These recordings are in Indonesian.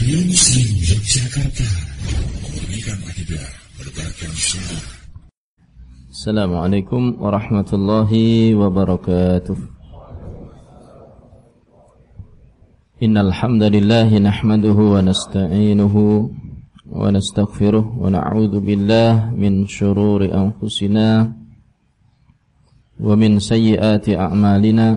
Radio Muslim Yogyakarta Memurnikan akidah Berbahagian sunnah Assalamualaikum warahmatullahi wabarakatuh. Innal hamdalillah nahmaduhu wa nasta'inuhu wa nastaghfiruh wa na'udzu billah min shururi anfusina wa min sayyiati a'malina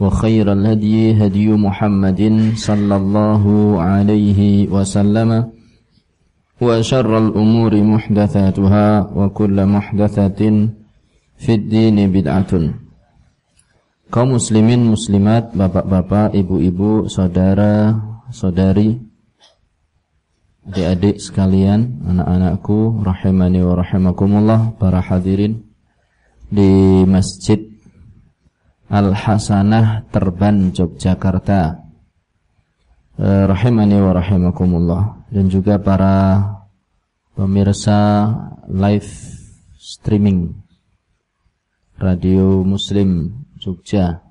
وخير الهدي هدي محمد صلى الله عليه وسلم وشر الأمور محدثاتها وكل محدثة في الدين بدعة kaum muslimin muslimat bapak-bapak ibu-ibu saudara saudari adik-adik sekalian anak-anakku rahimani wa rahimakumullah para hadirin di masjid Al-Hasanah Terban Yogyakarta. Eh, rahimani wa rahimakumullah. Dan juga para pemirsa live streaming Radio Muslim Jogja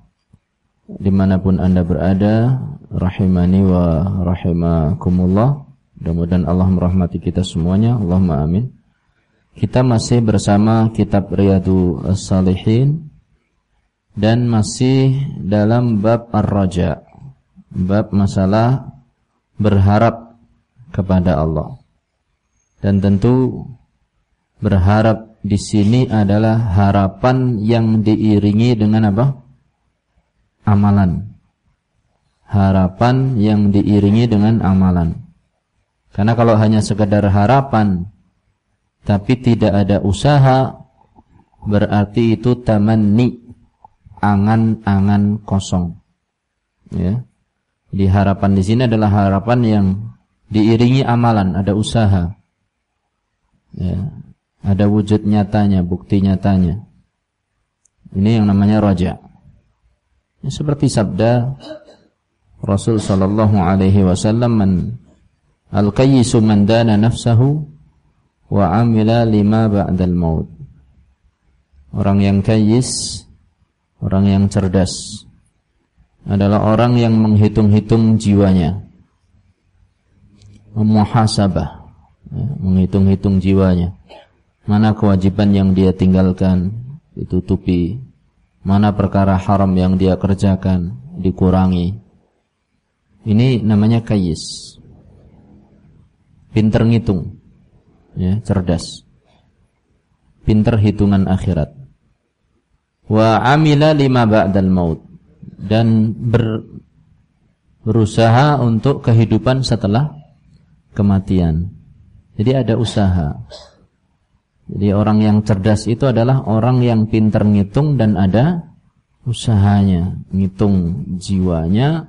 di mana pun anda berada rahimani wa rahimakumullah. Mudah-mudahan Allah merahmati kita semuanya. Allahumma amin. Kita masih bersama kitab Riyadu As-Salihin dan masih dalam bab ar-raja. Bab masalah berharap kepada Allah. Dan tentu berharap di sini adalah harapan yang diiringi dengan apa? Amalan. Harapan yang diiringi dengan amalan. Karena kalau hanya sekedar harapan tapi tidak ada usaha berarti itu tamanni angan-angan kosong. Ya. Jadi harapan di sini adalah harapan yang diiringi amalan, ada usaha. Ya. Ada wujud nyatanya, bukti nyatanya. Ini yang namanya roja. Ya, seperti sabda Rasul sallallahu alaihi wasallam man al-qayyisu man dana nafsahu wa amila lima ba'dal maut. Orang yang kayis Orang yang cerdas adalah orang yang menghitung-hitung jiwanya. Memuhasabah, ya, menghitung-hitung jiwanya. Mana kewajiban yang dia tinggalkan ditutupi, mana perkara haram yang dia kerjakan dikurangi. Ini namanya kayis. Pinter ngitung. Ya, cerdas. Pinter hitungan akhirat wa amila lima ba'dal maut dan ber, berusaha untuk kehidupan setelah kematian. Jadi ada usaha. Jadi orang yang cerdas itu adalah orang yang pintar ngitung dan ada usahanya, ngitung jiwanya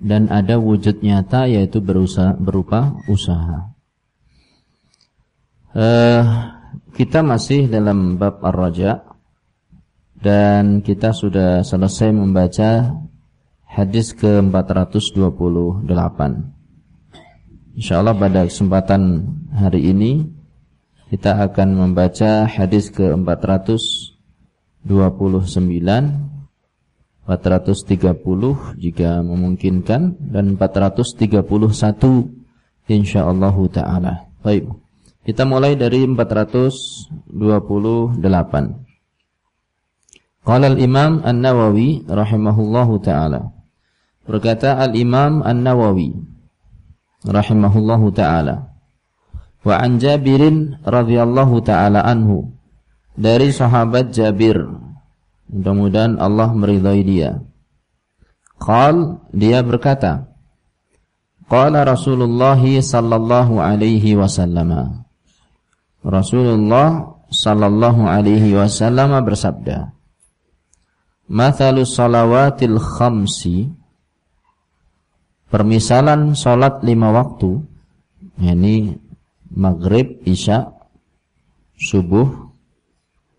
dan ada wujud nyata yaitu berusaha berupa usaha. Uh, kita masih dalam bab ar-raja dan kita sudah selesai membaca hadis ke-428. Insyaallah pada kesempatan hari ini kita akan membaca hadis ke-429 430 jika memungkinkan dan 431 insyaallah taala. Baik. Kita mulai dari 428. Qala al-Imam An-Nawawi rahimahullahu taala. Berkata al-Imam An-Nawawi rahimahullahu taala. Wa an Jabirin radhiyallahu taala anhu dari sahabat Jabir. Mudah-mudahan Allah meridai dia. Qal dia berkata, Qala Rasulullah sallallahu alaihi wasallam. Rasulullah sallallahu alaihi wasallam bersabda, Mathalus salawatil khamsi. Permisalan solat lima waktu. Yakni maghrib, isya, subuh,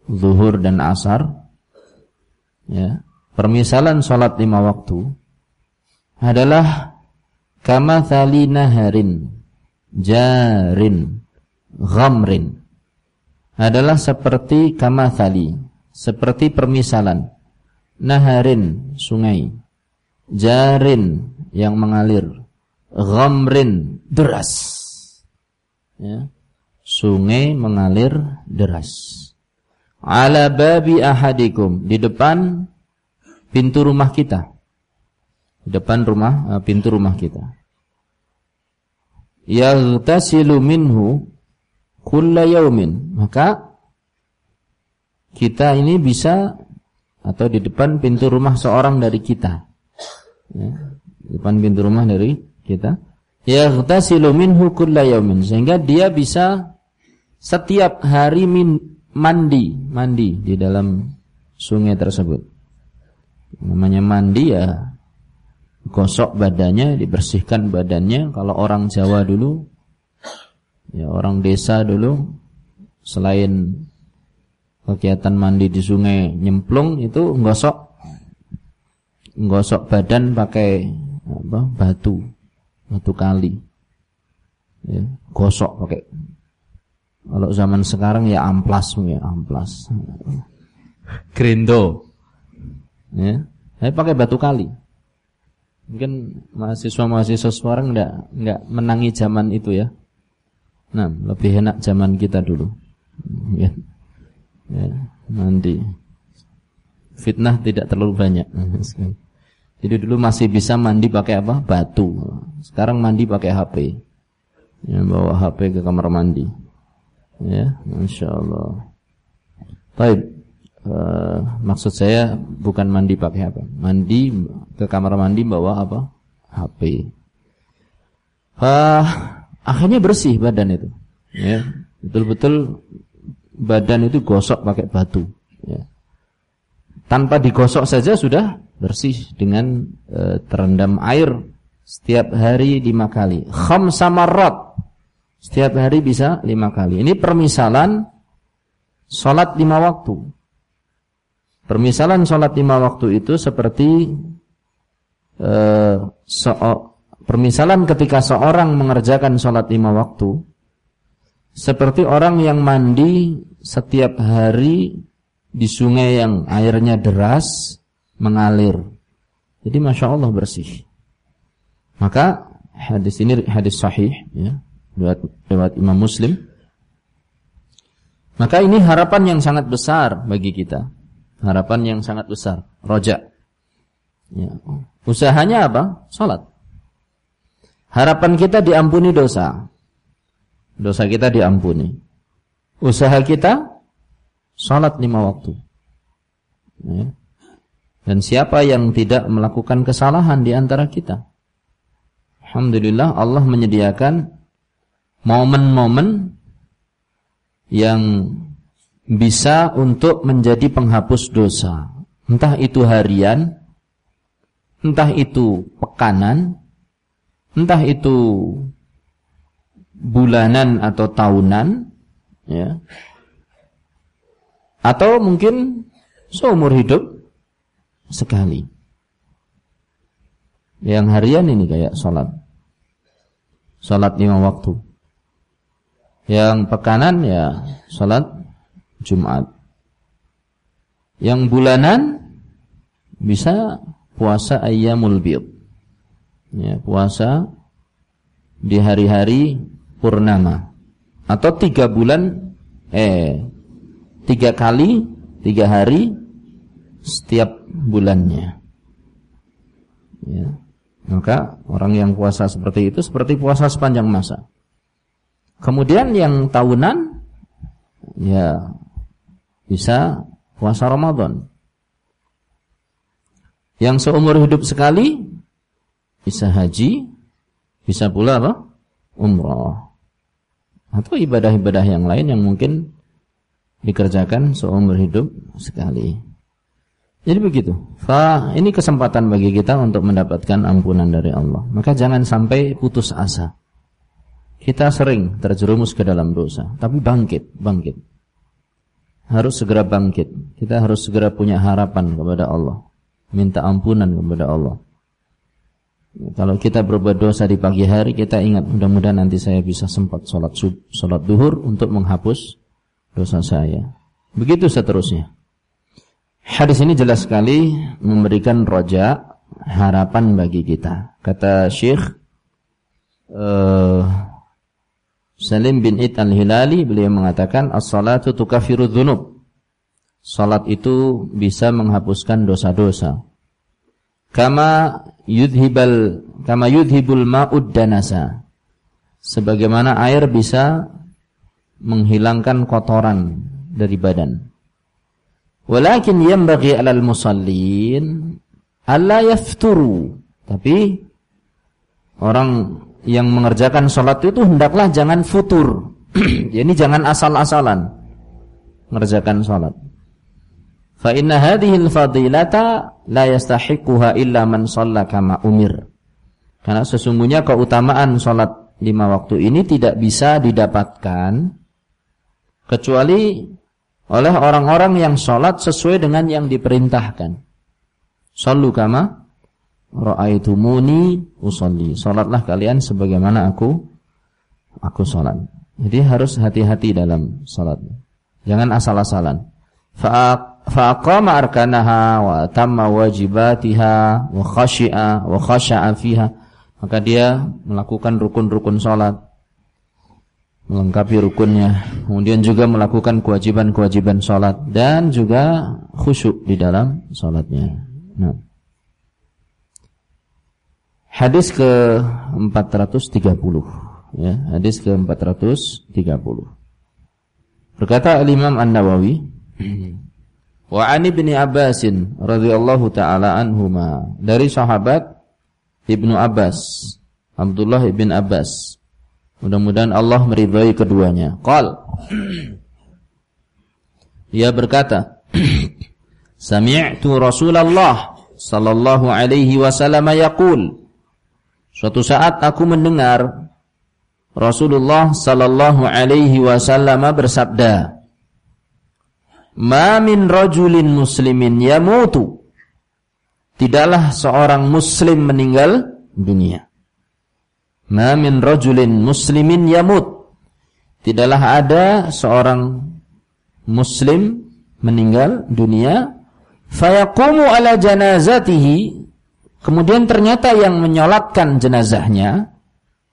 zuhur dan asar. Ya, permisalan sholat lima waktu adalah kama thali naharin jarin ghamrin. Adalah seperti kama thali seperti permisalan naharin sungai jarin yang mengalir ghamrin deras ya, sungai mengalir deras. Ala babi ahadikum di depan pintu rumah kita. Di depan rumah uh, pintu rumah kita. Yaghtasilu minhu kulla yaumin. Maka kita ini bisa atau di depan pintu rumah seorang dari kita. Ya, di depan pintu rumah dari kita. Yaghtasilu minhu kulla yaumin sehingga dia bisa setiap hari min, mandi mandi di dalam sungai tersebut. Namanya mandi ya gosok badannya dibersihkan badannya. Kalau orang Jawa dulu ya orang desa dulu selain kegiatan mandi di sungai nyemplung itu gosok gosok badan pakai apa batu satu kali. Ya, gosok pakai. Kalau zaman sekarang ya amplas ya amplas. Grindo ya saya pakai batu kali. Mungkin mahasiswa-mahasiswa sekarang enggak enggak menangi zaman itu ya. Nah lebih enak zaman kita dulu. Ya, ya nanti fitnah tidak terlalu banyak Jadi dulu masih bisa mandi pakai apa? Batu. Sekarang mandi pakai HP. Ya, bawa HP ke kamar mandi. Ya, masya Allah. Baik. Uh, maksud saya bukan mandi pakai apa? Mandi ke kamar mandi bawa apa? HP. Uh, akhirnya bersih badan itu. Ya, betul-betul badan itu gosok pakai batu. Ya. Tanpa digosok saja sudah bersih dengan e, terendam air setiap hari lima kali. Khamsa marrat. Setiap hari bisa lima kali. Ini permisalan sholat lima waktu. Permisalan sholat lima waktu itu seperti e, so, permisalan ketika seorang mengerjakan sholat lima waktu seperti orang yang mandi setiap hari di sungai yang airnya deras mengalir. Jadi masya Allah bersih. Maka hadis ini hadis sahih ya, lewat, lewat Imam Muslim. Maka ini harapan yang sangat besar bagi kita. Harapan yang sangat besar. Roja. Ya. Usahanya apa? Salat. Harapan kita diampuni dosa. Dosa kita diampuni. Usaha kita salat lima waktu. Ya. Dan siapa yang tidak melakukan kesalahan di antara kita? Alhamdulillah Allah menyediakan momen-momen yang bisa untuk menjadi penghapus dosa. Entah itu harian, entah itu pekanan, entah itu bulanan atau tahunan, ya. Atau mungkin seumur hidup sekali. Yang harian ini kayak sholat. Sholat lima waktu. Yang pekanan ya sholat Jumat. Yang bulanan bisa puasa ayyamul bid. Ya, puasa di hari-hari purnama atau tiga bulan eh tiga kali tiga hari setiap bulannya. Ya. Maka orang yang puasa seperti itu seperti puasa sepanjang masa. Kemudian yang tahunan ya bisa puasa Ramadan. Yang seumur hidup sekali bisa haji, bisa pula apa? Umrah. Atau ibadah-ibadah yang lain yang mungkin dikerjakan seumur hidup sekali. Jadi begitu. Fa ini kesempatan bagi kita untuk mendapatkan ampunan dari Allah. Maka jangan sampai putus asa. kita sering terjerumus ke dalam dosa, tapi bangkit, bangkit. Harus segera bangkit. Kita harus segera punya harapan kepada Allah. Minta ampunan kepada Allah. Kalau kita berbuat dosa di pagi hari, kita ingat mudah-mudahan nanti saya bisa sempat sholat sub, sholat duhur untuk menghapus dosa saya. Begitu seterusnya. Hadis ini jelas sekali memberikan roja harapan bagi kita. Kata Syekh uh, Salim bin Id al-Hilali beliau mengatakan as-salatu tukaffiru dzunub. Salat itu bisa menghapuskan dosa-dosa. Kama yudhibal kama yudhibul ma'ud danasa. Sebagaimana air bisa menghilangkan kotoran dari badan. Walakin yanbaghi 'alal musallin alla yafturu. Tapi orang yang mengerjakan sholat itu hendaklah jangan futur. Ini jangan asal-asalan mengerjakan sholat Fa inna hadhihi al-fadilata la yastahiquha illa man shalla kama umir. Karena sesungguhnya keutamaan salat lima waktu ini tidak bisa didapatkan kecuali oleh orang-orang yang salat sesuai dengan yang diperintahkan. Sallu kama ra'aitumuni usolli. Salatlah kalian sebagaimana aku aku salat. Jadi harus hati-hati dalam salat. Jangan asal-asalan. Fa faqama arkanaha wa tamma wajibatiha wa khashi'a wa khasha'a fiha maka dia melakukan rukun-rukun salat melengkapi rukunnya. Kemudian juga melakukan kewajiban-kewajiban salat dan juga khusyuk di dalam salatnya nah. Hadis ke 430 ya hadis ke 430 berkata Imam An-Nawawi Wa an ibni Abbasin radhiyallahu taala anhuma. Dari sahabat Ibnu Abbas Abdullah ibn Abbas. Mudah-mudahan Allah meridhai keduanya. Qal. Ia berkata Sami'tu Rasulullah sallallahu alaihi wasallam yaqul Suatu saat aku mendengar Rasulullah sallallahu alaihi wasallam bersabda Ma min rajulin muslimin yamutu. Tidaklah seorang muslim meninggal dunia. Ma min rajulin muslimin yamut. Tidaklah ada seorang muslim meninggal dunia fayaqumu ala janazatihi kemudian ternyata yang menyolatkan jenazahnya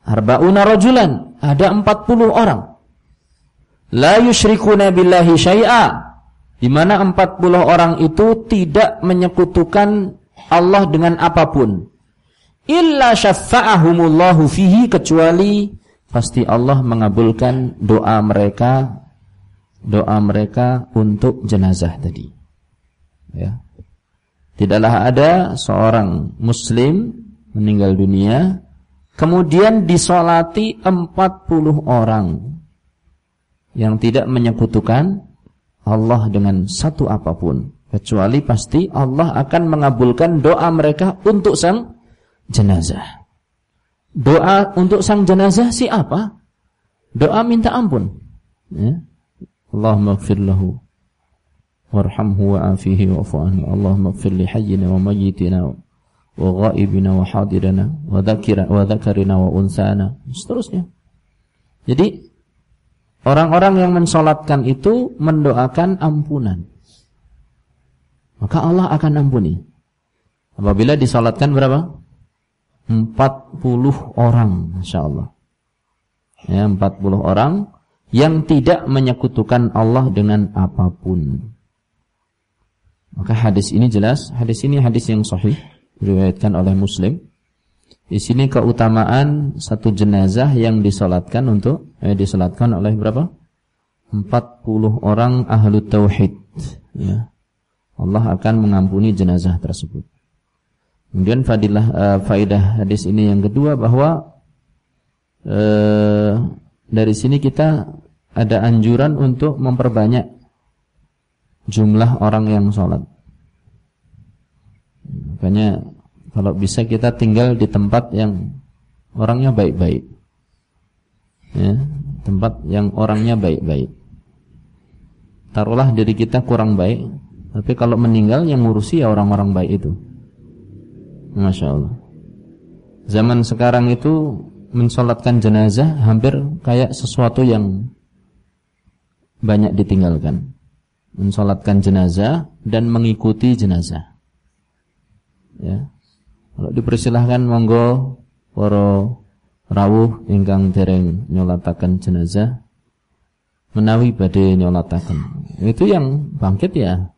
arbauna rajulan ada 40 orang la yusyrikuna billahi syai'a di mana 40 orang itu tidak menyekutukan Allah dengan apa pun. Illa syafa'ahumullahu fihi kecuali pasti Allah mengabulkan doa mereka doa mereka untuk jenazah tadi. Ya. Tidaklah ada seorang muslim meninggal dunia kemudian disolati 40 orang yang tidak menyekutukan Allah dengan satu apa pun kecuali pasti Allah akan mengabulkan doa mereka untuk sang jenazah. Doa untuk sang jenazah siapa? Doa minta ampun. Ya. Allahumma gfir lahu warhamhu wa'afihi wa'fu. Allahumma gfir li hayyina wa mayyitina wa ghaibina wa hadirana wa dhakira wa dhakarina wa unsana. Seterusnya. Jadi Orang-orang yang mensolatkan itu mendoakan ampunan. Maka Allah akan ampuni. Apabila disolatkan berapa? 40 orang, Masya Allah. Ya, 40 orang yang tidak menyekutukan Allah dengan apa pun. Maka hadis ini jelas, hadis ini hadis yang sahih, diriwayatkan oleh Muslim. Di sini keutamaan satu jenazah yang disolatkan untuk eh, disolatkan oleh berapa? 40 orang ahlu tauhid. Ya. Allah akan mengampuni jenazah tersebut. Kemudian fadilah uh, faidah hadis ini yang kedua bahwa uh, dari sini kita ada anjuran untuk memperbanyak jumlah orang yang sholat. Makanya kalau bisa kita tinggal di tempat yang orangnya baik-baik. ya, tempat yang orangnya baik-baik. Taruhlah diri kita kurang baik, tapi kalau meninggal yang ngurusi ya orang-orang baik itu. Masya Allah. Zaman sekarang itu mensolatkan jenazah hampir kayak sesuatu yang banyak ditinggalkan. Mensolatkan jenazah dan mengikuti jenazah. Ya. Kalau dipersilahkan monggo para rawuh ingkang dereng nyolataken jenazah menawi badhe nyolataken. Itu yang bangkit ya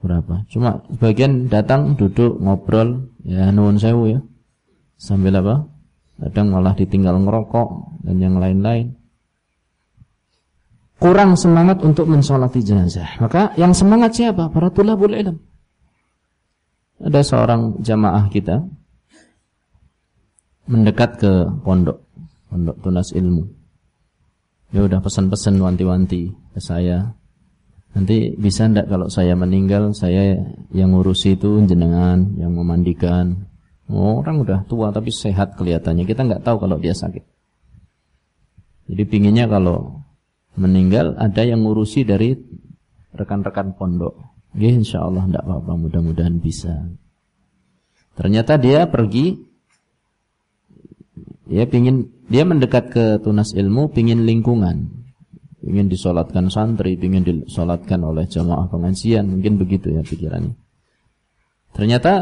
berapa? Cuma bagian datang duduk ngobrol ya nuwun sewu ya. Sambil apa? Kadang malah ditinggal ngerokok dan yang lain-lain. Kurang semangat untuk mensolati jenazah. Maka yang semangat siapa? Para tulabul ilm. Ada seorang jamaah kita mendekat ke pondok, pondok tunas ilmu. Dia udah pesan-pesan wanti-wanti ke saya. Nanti bisa ndak kalau saya meninggal, saya yang ngurusi itu jenengan, yang memandikan. Oh, orang udah tua tapi sehat kelihatannya. Kita nggak tahu kalau dia sakit. Jadi pinginnya kalau meninggal ada yang ngurusi dari rekan-rekan pondok. Ya insya Allah tidak apa-apa mudah-mudahan bisa. Ternyata dia pergi, dia pingin dia mendekat ke tunas ilmu, pingin lingkungan, pingin disolatkan santri, pingin disolatkan oleh jamaah pengajian, mungkin begitu ya pikirannya. Ternyata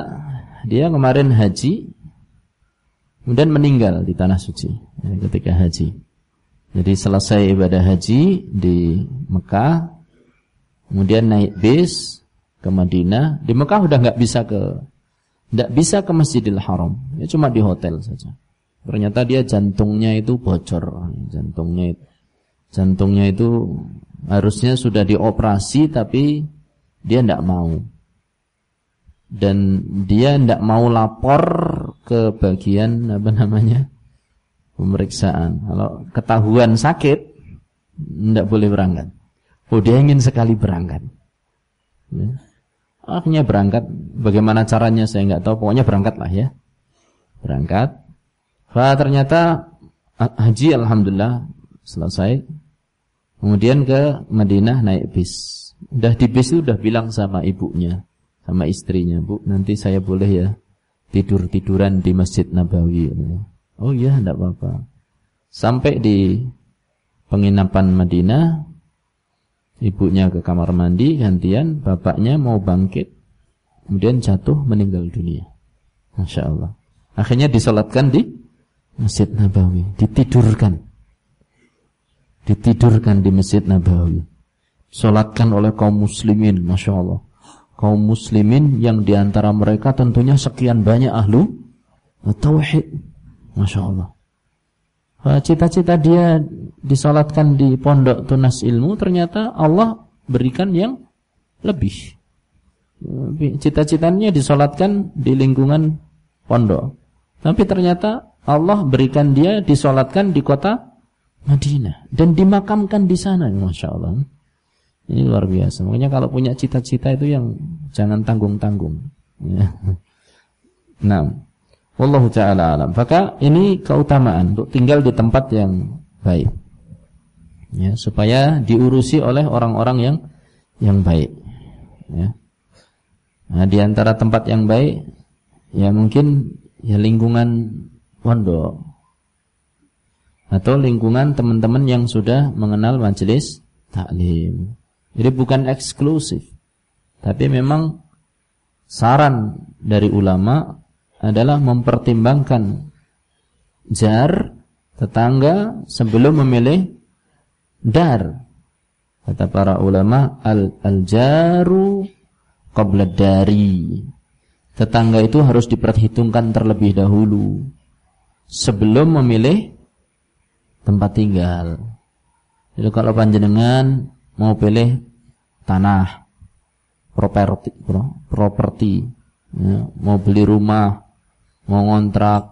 dia kemarin haji, kemudian meninggal di tanah suci ya, ketika haji. Jadi selesai ibadah haji di Mekah, kemudian naik bis ke Madinah. Di Mekah udah nggak bisa ke nggak bisa ke Masjidil Haram, ya cuma di hotel saja. Ternyata dia jantungnya itu bocor, jantungnya itu jantungnya itu harusnya sudah dioperasi tapi dia tidak mau. Dan dia tidak mau lapor ke bagian apa namanya? pemeriksaan. Kalau ketahuan sakit tidak boleh berangkat. Oh dia ingin sekali berangkat. Ya. Akhirnya berangkat. Bagaimana caranya saya nggak tahu. Pokoknya berangkat lah ya. Berangkat. Wah ternyata haji alhamdulillah selesai. Kemudian ke Madinah naik bis. Udah di bis itu udah bilang sama ibunya, sama istrinya, Bu, nanti saya boleh ya tidur-tiduran di Masjid Nabawi. Oh iya, tidak apa-apa. Sampai di penginapan Madinah, Ibunya ke kamar mandi gantian, bapaknya mau bangkit, kemudian jatuh meninggal dunia. Masya Allah. Akhirnya disolatkan di Masjid Nabawi, ditidurkan. Ditidurkan di Masjid Nabawi. Solatkan oleh kaum muslimin, Masya Allah. Kaum muslimin yang di antara mereka tentunya sekian banyak ahlu Tauhid. Masya Allah. Cita-cita dia disolatkan di pondok tunas ilmu ternyata Allah berikan yang lebih. Cita-citanya disolatkan di lingkungan pondok. Tapi ternyata Allah berikan dia disolatkan di kota Madinah dan dimakamkan di sana, masya Allah. Ini luar biasa. Makanya kalau punya cita-cita itu yang jangan tanggung-tanggung. Ya. Nah, Wallahu taala alam. Maka ini keutamaan untuk tinggal di tempat yang baik ya, supaya diurusi oleh orang-orang yang yang baik. Ya. Nah, di antara tempat yang baik, ya mungkin ya lingkungan pondok atau lingkungan teman-teman yang sudah mengenal majelis taklim. Jadi bukan eksklusif, tapi memang saran dari ulama adalah mempertimbangkan jar tetangga sebelum memilih dar. Kata para ulama al-aljaru qabla dari. Tetangga itu harus diperhitungkan terlebih dahulu sebelum memilih tempat tinggal. Jadi kalau panjenengan mau pilih tanah properti properti ya, mau beli rumah, mau ngontrak,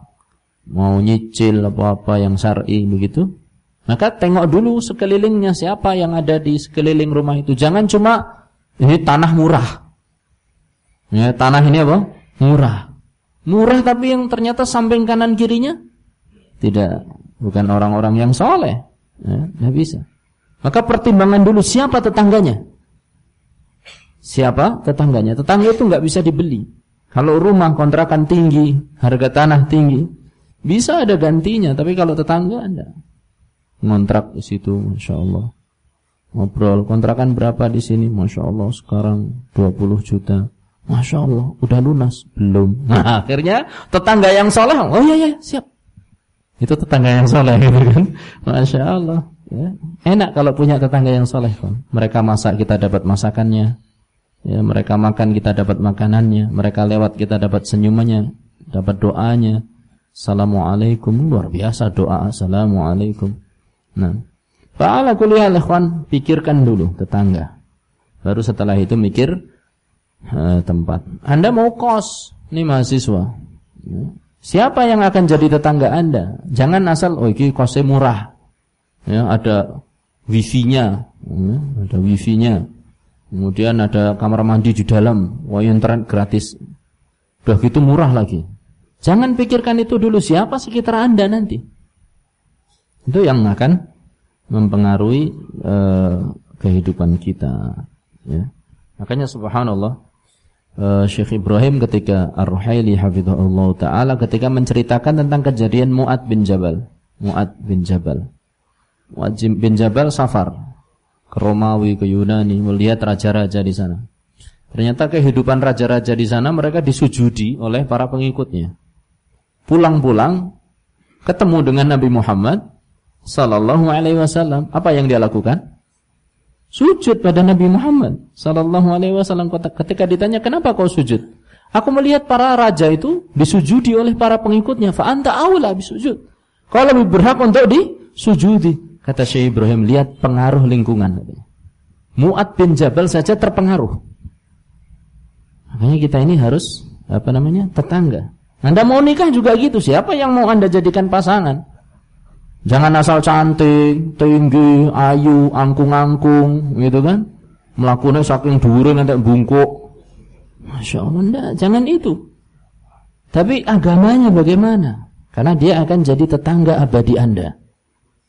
mau nyicil apa-apa yang syar'i begitu, maka tengok dulu sekelilingnya siapa yang ada di sekeliling rumah itu. Jangan cuma ini tanah murah. Ya, tanah ini apa? Murah. Murah tapi yang ternyata samping kanan kirinya tidak bukan orang-orang yang soleh. Ya, tidak bisa. Maka pertimbangan dulu siapa tetangganya. Siapa tetangganya? Tetangga itu nggak bisa dibeli. Kalau rumah kontrakan tinggi, harga tanah tinggi, bisa ada gantinya. Tapi kalau tetangga ada. Ngontrak di situ, masya Allah. Ngobrol, kontrakan berapa di sini? Masya Allah, sekarang 20 juta. Masya Allah, udah lunas? Belum. Nah, akhirnya tetangga yang soleh, oh iya, iya, siap. Itu tetangga yang soleh gitu kan. Masya Allah. Ya. Enak kalau punya tetangga yang soleh kan. Mereka masak, kita dapat masakannya. Ya, mereka makan, kita dapat makanannya. Mereka lewat, kita dapat senyumannya. Dapat doanya. Assalamualaikum. Luar biasa doa. Assalamualaikum. Nah. Fa'ala kuliah ikhwan. Pikirkan dulu tetangga. Baru setelah itu mikir uh, tempat. Anda mau kos, ini mahasiswa. Ya. Siapa yang akan jadi tetangga Anda? Jangan asal, oh ini kosnya murah. Ya, ada wifi-nya, ya, ada wifi-nya. Kemudian ada kamar mandi di dalam, wah internet gratis. Udah gitu murah lagi. Jangan pikirkan itu dulu siapa sekitar Anda nanti. Itu yang akan mempengaruhi uh, kehidupan kita. Ya. Makanya subhanallah uh, Syekh Ibrahim ketika Ar-Ruhaili hafizahullah taala ketika menceritakan tentang kejadian Muad bin Jabal. Muad bin Jabal. Muad bin Jabal safar ke Romawi, ke Yunani melihat raja-raja di sana. Ternyata kehidupan raja-raja di sana mereka disujudi oleh para pengikutnya. Pulang-pulang ketemu dengan Nabi Muhammad sallallahu alaihi wasallam, apa yang dia lakukan? Sujud pada Nabi Muhammad sallallahu alaihi wasallam ketika ditanya kenapa kau sujud? Aku melihat para raja itu disujudi oleh para pengikutnya. Fa anta aula bisujud. Kau lebih berhak untuk disujudi. Kata Syekh Ibrahim, lihat pengaruh lingkungan. Mu'ad bin Jabal saja terpengaruh. Makanya kita ini harus apa namanya? tetangga. Anda mau nikah juga gitu. Siapa yang mau Anda jadikan pasangan? Jangan asal cantik, tinggi, ayu, angkung-angkung, gitu kan? Melakukannya saking dhuwure nanti bungkuk. Masya Allah, enggak, jangan itu. Tapi agamanya bagaimana? Karena dia akan jadi tetangga abadi Anda.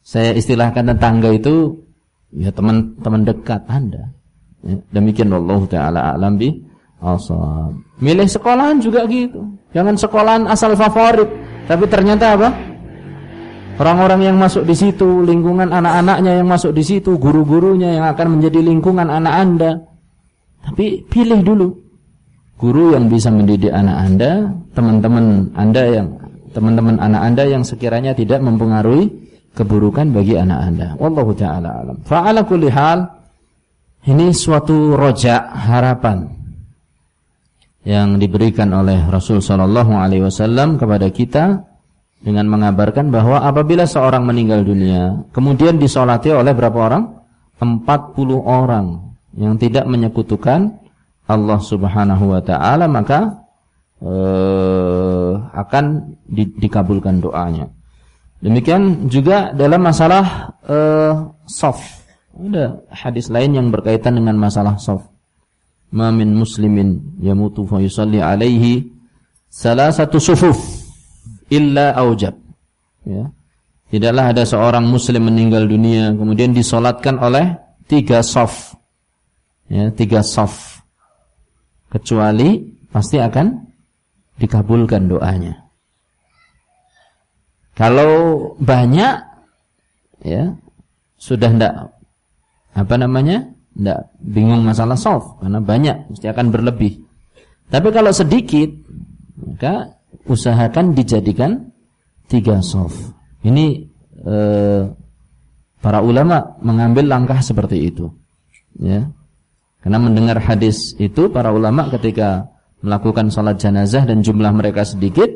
Saya istilahkan tetangga itu ya teman-teman dekat Anda. Ya, demikian Allah taala alam bi asal. Milih sekolahan juga gitu. Jangan sekolahan asal favorit, tapi ternyata apa? Orang-orang yang masuk di situ, lingkungan anak-anaknya yang masuk di situ, guru-gurunya yang akan menjadi lingkungan anak Anda. Tapi pilih dulu guru yang bisa mendidik anak Anda, teman-teman Anda yang teman-teman anak Anda yang sekiranya tidak mempengaruhi keburukan bagi anak Anda. Wallahu taala alam. Fa'ala kulli hal ini suatu roja harapan yang diberikan oleh Rasul sallallahu alaihi wasallam kepada kita dengan mengabarkan bahwa apabila seorang meninggal dunia kemudian disolati oleh berapa orang? 40 orang yang tidak menyekutukan Allah Subhanahu wa taala maka eh, akan di, dikabulkan doanya. Demikian juga dalam masalah eh, soft. Ada hadis lain yang berkaitan dengan masalah soft. Ma min muslimin yamutu fa yusalli alaihi salasatu sufuf illa aujab. Ya. Tidaklah ada seorang muslim meninggal dunia kemudian disolatkan oleh tiga sof. Ya, tiga sof. Kecuali pasti akan dikabulkan doanya. Kalau banyak ya sudah ndak apa namanya? ndak bingung masalah soft karena banyak mesti akan berlebih. Tapi kalau sedikit maka usahakan dijadikan tiga soft. Ini eh, para ulama mengambil langkah seperti itu. Ya. Karena mendengar hadis itu para ulama ketika melakukan salat jenazah dan jumlah mereka sedikit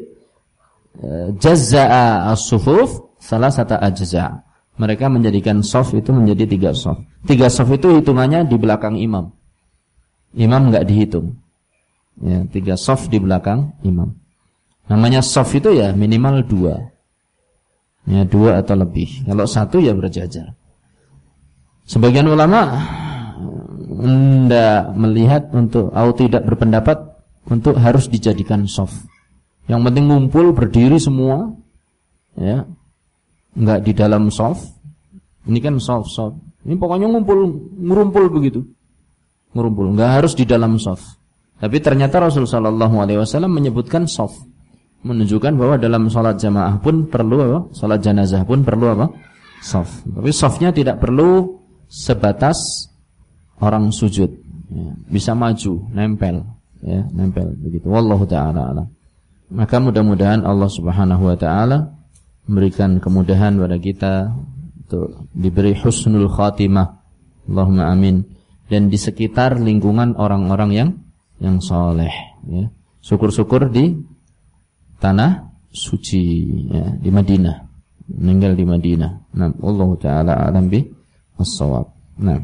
eh, jazaa as-sufuf salah satu ajza. Mereka menjadikan soft itu menjadi tiga soft. Tiga soft itu hitungannya di belakang imam. Imam enggak dihitung. Ya, tiga soft di belakang imam. Namanya soft itu ya minimal dua. Ya dua atau lebih. Kalau satu ya berjajar. Sebagian ulama tidak melihat untuk atau tidak berpendapat untuk harus dijadikan soft. Yang penting ngumpul berdiri semua, ya enggak di dalam soft. Ini kan soft soft. Ini pokoknya ngumpul ngurumpul begitu. Ngurumpul, enggak harus di dalam soft. Tapi ternyata Rasul sallallahu alaihi wasallam menyebutkan soft. Menunjukkan bahwa dalam salat jamaah pun perlu apa? Salat jenazah pun perlu apa? Soft. Tapi softnya tidak perlu sebatas orang sujud. Ya, bisa maju, nempel, ya, nempel begitu. Wallahu taala alam. Maka mudah-mudahan Allah Subhanahu wa taala memberikan kemudahan pada kita untuk diberi husnul khatimah. Allahumma amin. Dan di sekitar lingkungan orang-orang yang yang soleh. Ya. Syukur-syukur di tanah suci ya, di Madinah. Meninggal di Madinah. Nah, Allah taala alam bi as-shawab. Nah.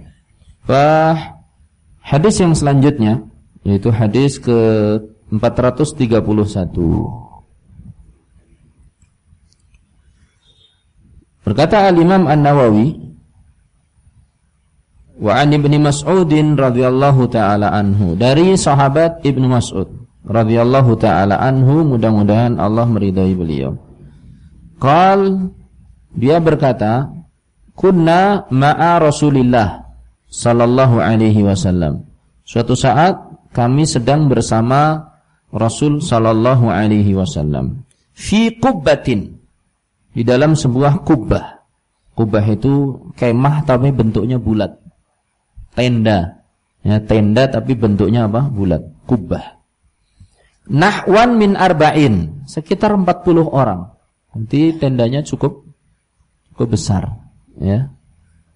hadis yang selanjutnya yaitu hadis ke 431 Berkata al-Imam An-Nawawi Wa an Ibnu Mas'udin radhiyallahu taala anhu dari sahabat Ibnu Mas'ud radhiyallahu taala anhu mudah-mudahan Allah meridai beliau. Qal dia berkata, "Kunna ma'a Rasulillah sallallahu alaihi wasallam." Suatu saat kami sedang bersama Rasul sallallahu alaihi wasallam fi qubbatin di dalam sebuah kubah. Kubah itu kemah tapi bentuknya bulat. Tenda. Ya, tenda tapi bentuknya apa? Bulat. Kubah. Nahwan min arba'in, sekitar 40 orang. Nanti tendanya cukup cukup besar, ya.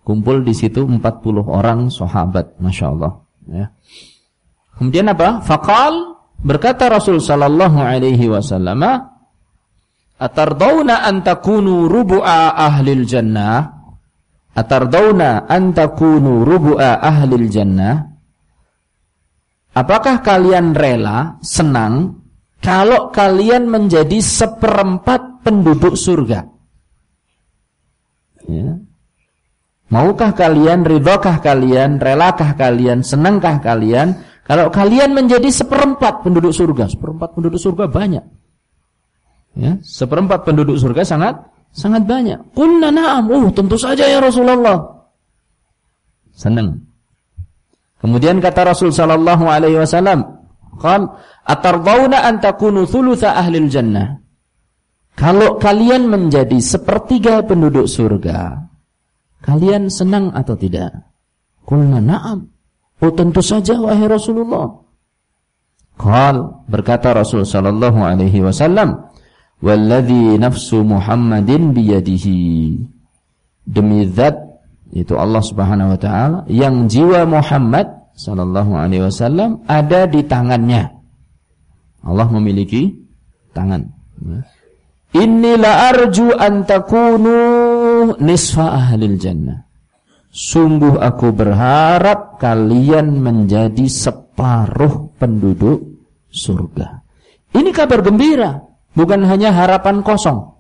Kumpul di situ 40 orang sahabat, Masya Allah ya. Kemudian apa? Fakal berkata Rasul sallallahu alaihi wasallam, "Atardawna an takunu rubu'a ahlil jannah?" Atardawna an takunu rubu'a ahlil jannah? Apakah kalian rela, senang kalau kalian menjadi seperempat penduduk surga? Ya. Maukah kalian, ridhokah kalian, relakah kalian, senangkah kalian kalau kalian menjadi seperempat penduduk surga, seperempat penduduk surga banyak. Ya, seperempat penduduk surga sangat sangat banyak. Qulna na'am. Oh, tentu saja ya Rasulullah. Senang. Kemudian kata Rasul sallallahu alaihi wasallam, "Qal atardawna an takunu thulutha ahli jannah?" Kalau kalian menjadi sepertiga penduduk surga, kalian senang atau tidak? Qulna na'am. Oh tentu saja wahai Rasulullah. Qal berkata Rasul sallallahu alaihi wasallam, "Walladzi nafsu Muhammadin biyadihi." Demi zat itu Allah Subhanahu wa taala yang jiwa Muhammad sallallahu alaihi wasallam ada di tangannya. Allah memiliki tangan. Inilah arju an takunu nisfa ahlil jannah. Sungguh aku berharap kalian menjadi separuh penduduk surga. Ini kabar gembira, bukan hanya harapan kosong.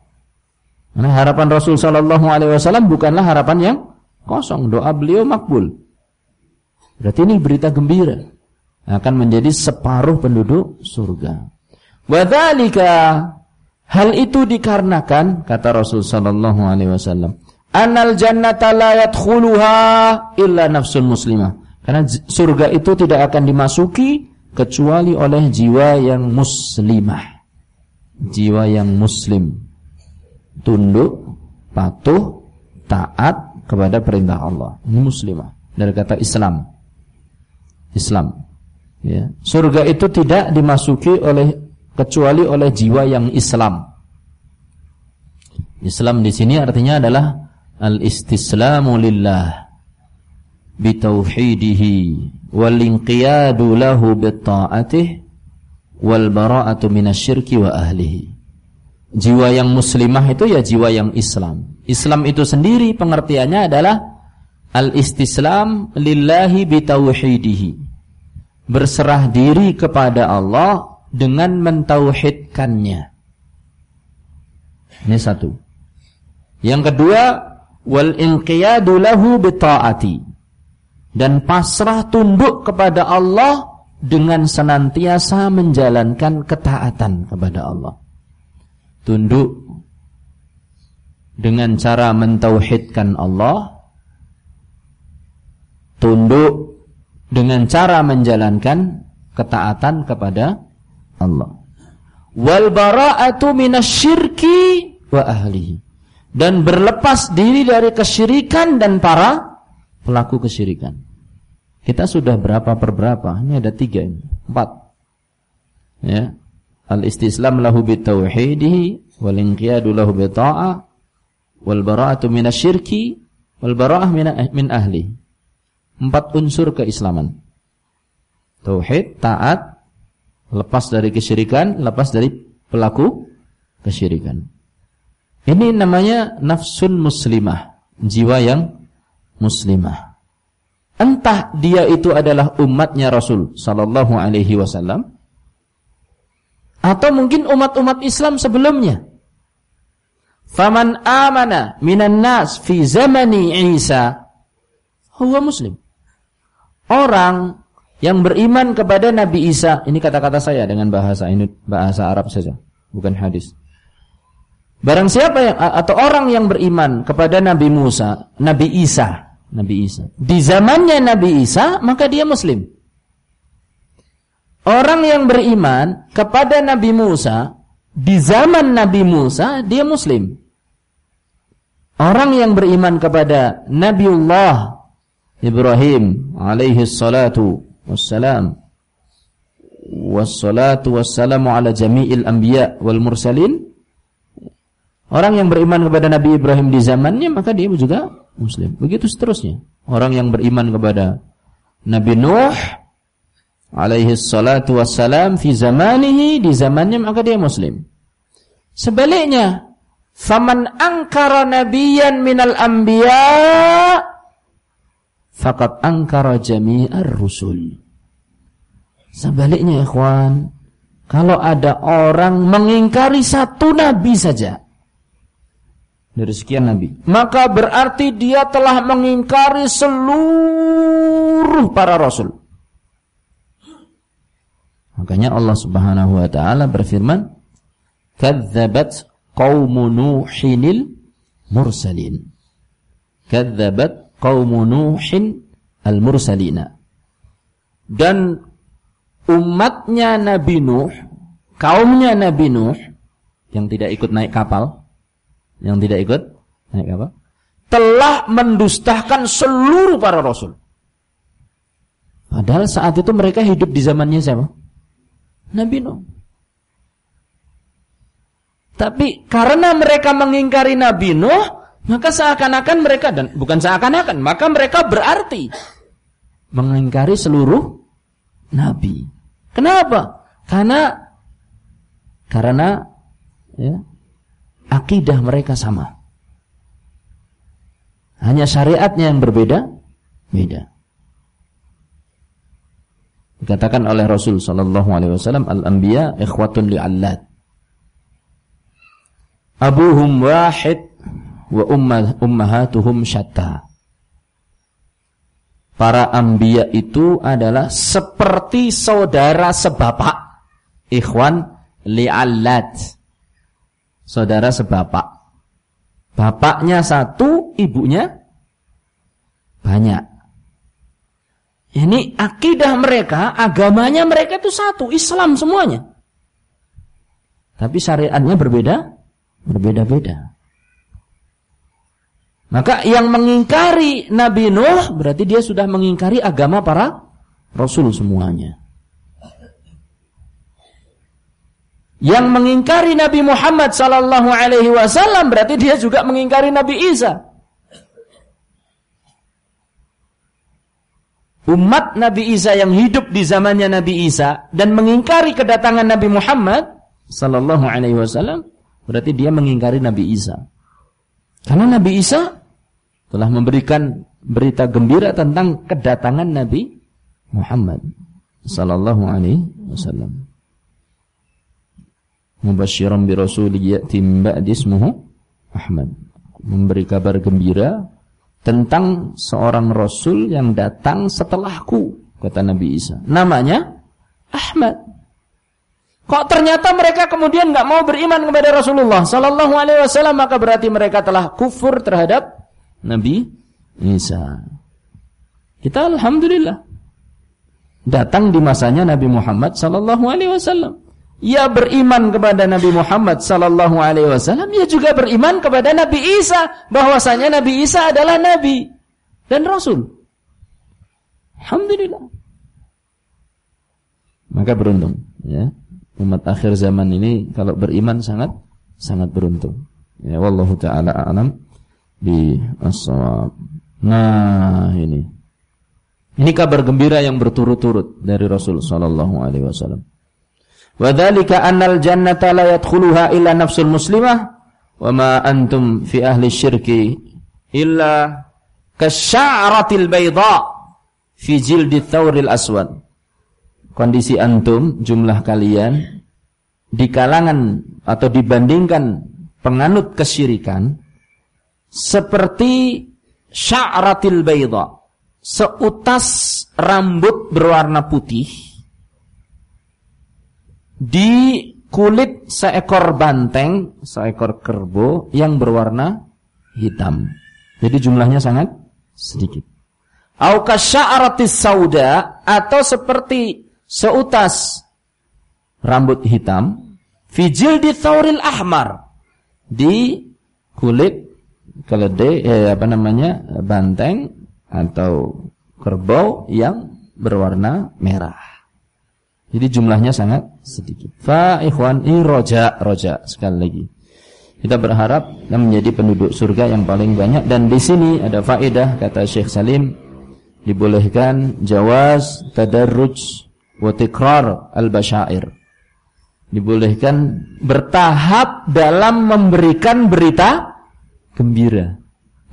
Karena harapan Rasul Shallallahu Alaihi Wasallam bukanlah harapan yang kosong. Doa beliau makbul. Berarti ini berita gembira akan menjadi separuh penduduk surga. Wadalika hal itu dikarenakan kata Rasul Shallallahu Alaihi Wasallam Anal jannata la yadkhuluha illa nafsun muslimah. Karena surga itu tidak akan dimasuki kecuali oleh jiwa yang muslimah. Jiwa yang muslim. Tunduk, patuh, taat kepada perintah Allah. Ini muslimah. Dari kata Islam. Islam. Ya. Surga itu tidak dimasuki oleh kecuali oleh jiwa yang Islam. Islam di sini artinya adalah al-istislamu lillah. Bitauhidihi wal inqiyadu lahu bitta'atih. Wal bara'atu minasyirki wa ahlihi. Jiwa yang muslimah itu ya jiwa yang Islam. Islam itu sendiri pengertiannya adalah al-istislam lillahi bitauhidihi berserah diri kepada Allah dengan mentauhidkannya. Ini satu. Yang kedua wal inqiyadu lahu bitaati dan pasrah tunduk kepada Allah dengan senantiasa menjalankan ketaatan kepada Allah. Tunduk dengan cara mentauhidkan Allah, tunduk dengan cara menjalankan ketaatan kepada Allah. Wal bara'atu minasyirki wa ahlihi. Dan berlepas diri dari kesyirikan dan para pelaku kesyirikan. Kita sudah berapa per berapa? Ini ada tiga ini. Empat. Ya. Al-istislam lahu bitauhidihi wal inqiyadu lahu bita'ah wal bara'atu minasyirki wal bara'ah min ahli. Empat unsur keislaman. Tauhid, taat, lepas dari kesyirikan, lepas dari pelaku kesyirikan. Ini namanya nafsun muslimah, jiwa yang muslimah. Entah dia itu adalah umatnya Rasul sallallahu alaihi wasallam atau mungkin umat-umat Islam sebelumnya. Faman amana minan nas fi zamani Isa huwa muslim. Orang yang beriman kepada Nabi Isa, ini kata-kata saya dengan bahasa ini bahasa Arab saja, bukan hadis. Barang siapa yang atau orang yang beriman kepada Nabi Musa, Nabi Isa, Nabi Isa. Di zamannya Nabi Isa, maka dia muslim. Orang yang beriman kepada Nabi Musa di zaman Nabi Musa, dia muslim. Orang yang beriman kepada Nabiullah Ibrahim alaihi salatu wassalam wassalatu wassalamu ala jami'il anbiya wal mursalin Orang yang beriman kepada Nabi Ibrahim di zamannya maka dia juga muslim. Begitu seterusnya. Orang yang beriman kepada Nabi Nuh alaihi salatu wassalam fi zamanihi di zamannya maka dia muslim. Sebaliknya, Faman angkara nabiyan minal anbiya faqad angkara jami'ar rusul. Sebaliknya ikhwan, kalau ada orang mengingkari satu nabi saja dari sekian nabi, maka berarti dia telah mengingkari seluruh para rasul. Makanya Allah Subhanahu wa taala berfirman, "Kadzabat qaumu Nuhinil mursalin. Kadzabat qaumu Nuhin al-mursalina. Dan umatnya Nabi Nuh, kaumnya Nabi Nuh yang tidak ikut naik kapal, yang tidak ikut naik kapal, telah mendustakan seluruh para rasul. Padahal saat itu mereka hidup di zamannya siapa? Nabi Nuh. Tapi karena mereka mengingkari Nabi Nuh, maka seakan-akan mereka dan bukan seakan-akan, maka mereka berarti mengingkari seluruh nabi. Kenapa? Karena karena ya, akidah mereka sama. Hanya syariatnya yang berbeda, beda. Dikatakan oleh Rasul sallallahu alaihi wasallam al-anbiya ikhwatun li'allat abuhum wahid wa ummah, ummahatuhum syatta. Para ambia itu adalah seperti saudara sebapak. Ikhwan li'allat. Saudara sebapak. Bapaknya satu, ibunya banyak. Ini akidah mereka, agamanya mereka itu satu, Islam semuanya. Tapi syariatnya berbeda Berbeda-beda. Maka yang mengingkari Nabi Nuh berarti dia sudah mengingkari agama para rasul semuanya. Yang mengingkari Nabi Muhammad sallallahu alaihi wasallam berarti dia juga mengingkari Nabi Isa. Umat Nabi Isa yang hidup di zamannya Nabi Isa dan mengingkari kedatangan Nabi Muhammad sallallahu alaihi wasallam Berarti dia mengingkari Nabi Isa. Karena Nabi Isa telah memberikan berita gembira tentang kedatangan Nabi Muhammad sallallahu alaihi wasallam. Mubasysyiran bi rasulin ya'ti ba'di ismuhu Ahmad. Memberi kabar gembira tentang seorang rasul yang datang setelahku, kata Nabi Isa. Namanya Ahmad. Kok ternyata mereka kemudian nggak mau beriman kepada Rasulullah Sallallahu Alaihi Wasallam maka berarti mereka telah kufur terhadap Nabi Isa. Kita alhamdulillah datang di masanya Nabi Muhammad Sallallahu Alaihi Wasallam. Ya beriman kepada Nabi Muhammad Sallallahu Alaihi Wasallam, ya juga beriman kepada Nabi Isa bahwasanya Nabi Isa adalah Nabi dan Rasul. Alhamdulillah. Maka beruntung, ya umat akhir zaman ini kalau beriman sangat sangat beruntung. Ya wallahu taala alam di as Nah, ini. Ini kabar gembira yang berturut-turut dari Rasul sallallahu alaihi wasallam. Wa dzalika annal jannata la yadkhuluha illa nafsul muslimah wa ma antum fi ahli syirki illa kasya'ratil bayda fi jildi thawril aswad. Kondisi antum, jumlah kalian di kalangan atau dibandingkan penganut kesyirikan seperti sya'ratil bayda, seutas rambut berwarna putih di kulit seekor banteng, seekor kerbau yang berwarna hitam. Jadi jumlahnya sangat sedikit. Auka sya'ratis sauda atau seperti seutas rambut hitam fijil di tauril ahmar di kulit keledai eh, apa namanya banteng atau kerbau yang berwarna merah. Jadi jumlahnya sangat sedikit. Fa ikhwan ini roja roja sekali lagi. Kita berharap dan menjadi penduduk surga yang paling banyak dan di sini ada faedah kata Syekh Salim dibolehkan jawaz tadarruj wa al-basyair. Dibolehkan bertahap dalam memberikan berita gembira.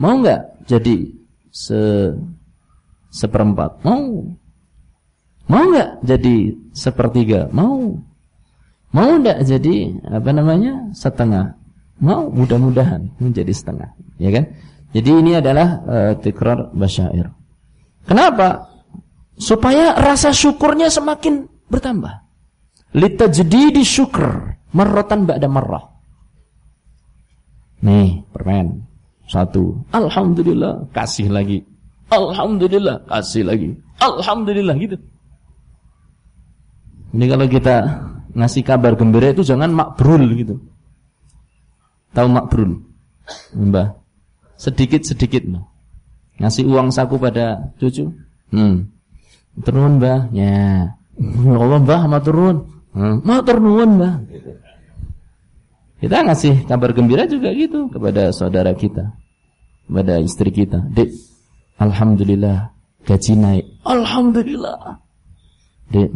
Mau enggak jadi se seperempat? Mau. Mau enggak jadi sepertiga? Mau. Mau enggak jadi apa namanya? setengah? Mau mudah-mudahan menjadi setengah, ya kan? Jadi ini adalah uh, tikrar basyair. Kenapa? supaya rasa syukurnya semakin bertambah. Litajdidi syukur marratan ba'da marrah. Nih, permen. Satu. Alhamdulillah, kasih lagi. Alhamdulillah, kasih lagi. Alhamdulillah gitu. Ini kalau kita ngasih kabar gembira itu jangan makbrul gitu. Tahu makbrul? Mbah. Sedikit-sedikit, Ngasih uang saku pada cucu. Hmm. Turun mbah, ya. Allah mbah mau turun, hmm. mau turun mbah. Kita ngasih kabar gembira juga gitu kepada saudara kita, kepada istri kita. Dek, alhamdulillah gaji naik. Alhamdulillah. Dek,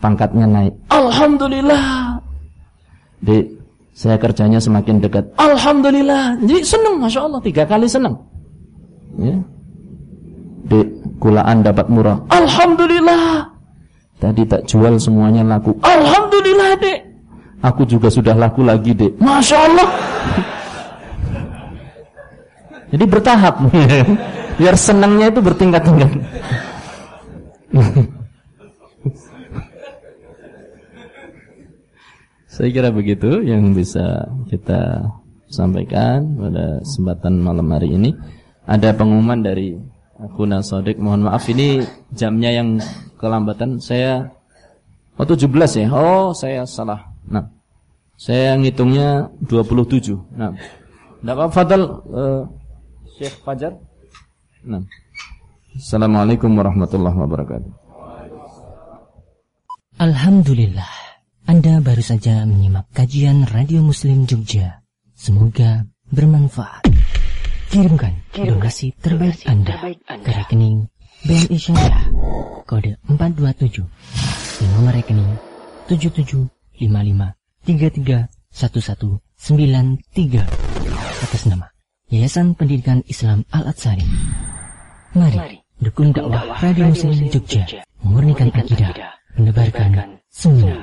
pangkatnya naik. Alhamdulillah. Dek, saya kerjanya semakin dekat. Alhamdulillah. Jadi senang, masya Allah, tiga kali senang. Ya. Dek, kulaan dapat murah. Alhamdulillah. Tadi tak jual semuanya laku. Alhamdulillah, Dek. Aku juga sudah laku lagi, Dek. Masya Allah. Jadi bertahap. Biar senangnya itu bertingkat-tingkat. Saya kira begitu yang bisa kita sampaikan pada kesempatan malam hari ini. Ada pengumuman dari Aku Sodik, mohon maaf ini jamnya yang kelambatan. Saya oh 17 ya. Oh, saya salah. Nah. Saya ngitungnya 27. Nah. Enggak apa Fadal uh, Syekh Fajar. Nah. Assalamualaikum warahmatullahi wabarakatuh. Alhamdulillah. Anda baru saja menyimak kajian Radio Muslim Jogja. Semoga bermanfaat. Kirimkan donasi terbaik Anda ke rekening BNI Syariah kode 427 di nomor rekening 7755331193 atas nama Yayasan Pendidikan Islam Al-Atsari. Mari dukung dakwah Radio Muslim Jogja, memurnikan akidah, menebarkan 宋啊